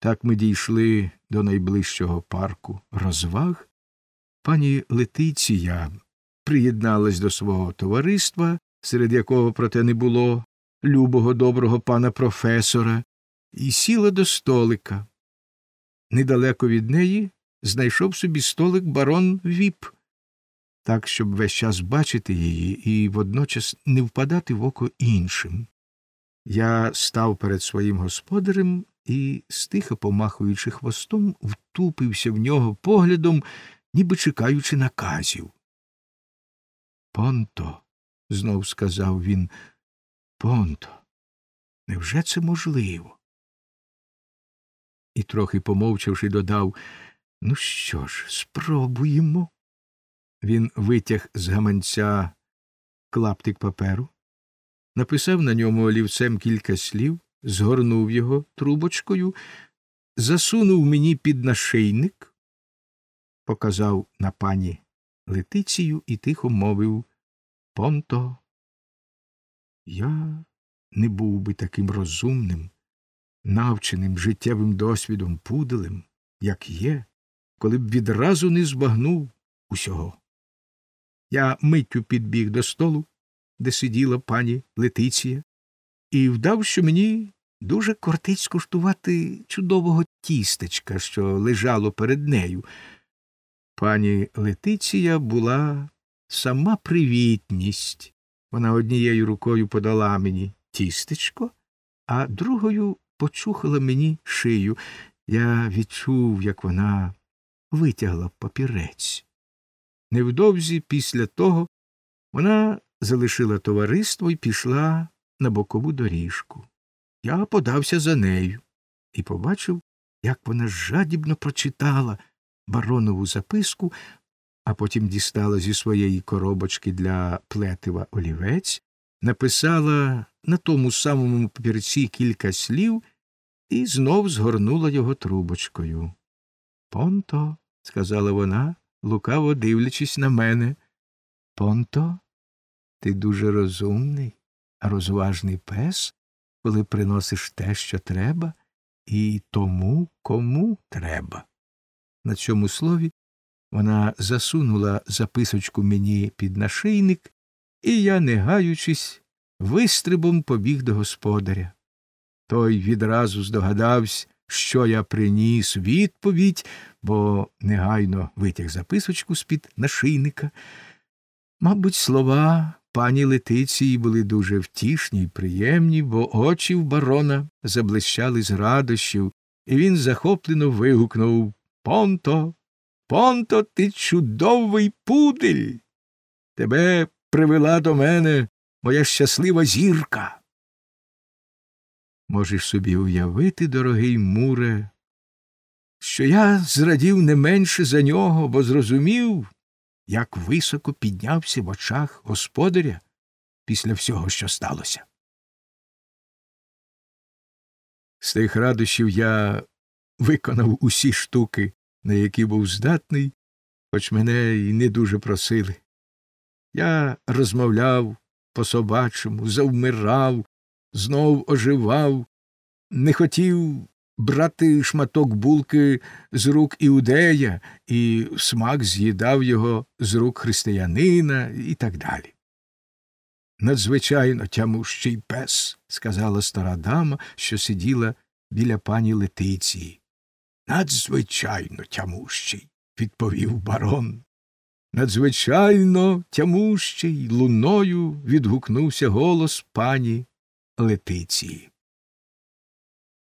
Так ми дійшли до найближчого парку розваг. Пані Летиція приєдналась до свого товариства, серед якого, проте, не було любого доброго пана професора, і сіла до столика. Недалеко від неї знайшов собі столик барон Віп, так, щоб весь час бачити її і водночас не впадати в око іншим. Я став перед своїм господарем і, стихо помахуючи хвостом, втупився в нього поглядом, ніби чекаючи наказів. Понто, знов сказав він, понто, невже це можливо? І, трохи помовчавши, додав Ну що ж, спробуємо. Він витяг з гаманця клаптик паперу, написав на ньому олівцем кілька слів, згорнув його трубочкою, засунув мені під нашийник, показав на пані Летицію і тихо мовив Понто. Я не був би таким розумним, навченим життєвим досвідом пуделем, як є, коли б відразу не збагнув усього. Я миттю підбіг до столу, де сиділа пані Летиція, і вдав, що мені дуже кортить скуштувати чудового тістечка, що лежало перед нею. Пані Летиція була сама привітність. Вона однією рукою подала мені тістечко, а другою почухала мені шию. Я відчув, як вона витягла папірець. Невдовзі після того вона залишила товариство і пішла на бокову доріжку. Я подався за нею і побачив, як вона жадібно прочитала баронову записку, а потім дістала зі своєї коробочки для плетива олівець, написала на тому самому папірці кілька слів і знов згорнула його трубочкою. Понто, сказала вона, лукаво дивлячись на мене. Понто, ти дуже розумний, розважний пес, коли приносиш те, що треба, і тому, кому треба. На цьому слові вона засунула записочку мені під нашийник, і я, не гаючись, вистрибом побіг до господаря. Той відразу здогадався, що я приніс відповідь, бо негайно витяг записочку з-під нашийника. Мабуть, слова пані Летиції були дуже втішні й приємні, бо очі в барона заблищали з радощів, і він захоплено вигукнув Понто, понто, ти чудовий пудель. Тебе привела до мене моя щаслива зірка. Можеш собі уявити, дорогий муре, що я зрадів не менше за нього, бо зрозумів, як високо піднявся в очах господаря після всього, що сталося. З тих радощів я виконав усі штуки, на які був здатний, хоч мене й не дуже просили. Я розмовляв по собачому, завмирав, знов оживав, не хотів брати шматок булки з рук іудея і смак з'їдав його з рук християнина і так далі. Надзвичайно тямущий пес, сказала стара дама, що сиділа біля пані Летиції. Надзвичайно тямущий, відповів барон. Надзвичайно тямущий луною відгукнувся голос пані Летиції.